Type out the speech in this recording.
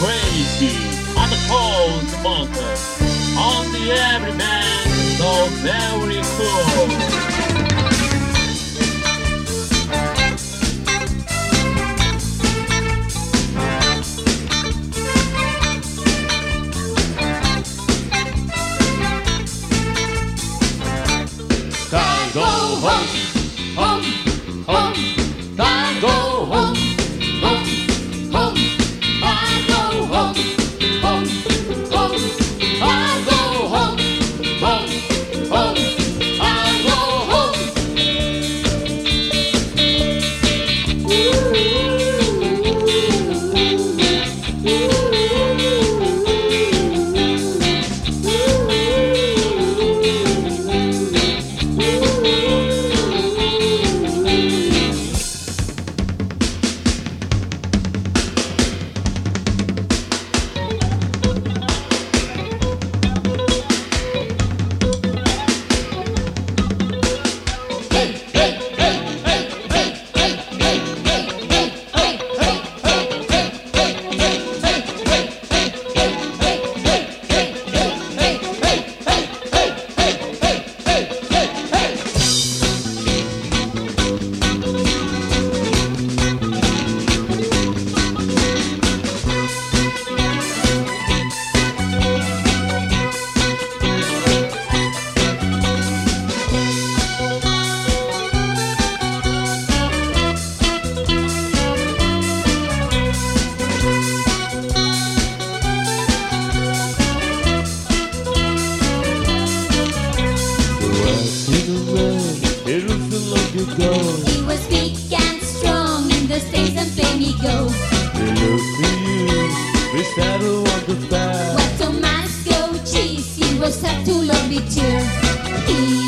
crazy the cold mountain on the every man so very cool. Time go home, so long ago. He was big and strong in the States and Flamigo. They look for you, we settle on the fair. What Tomasco cheese, he was a tool of it too. He would preach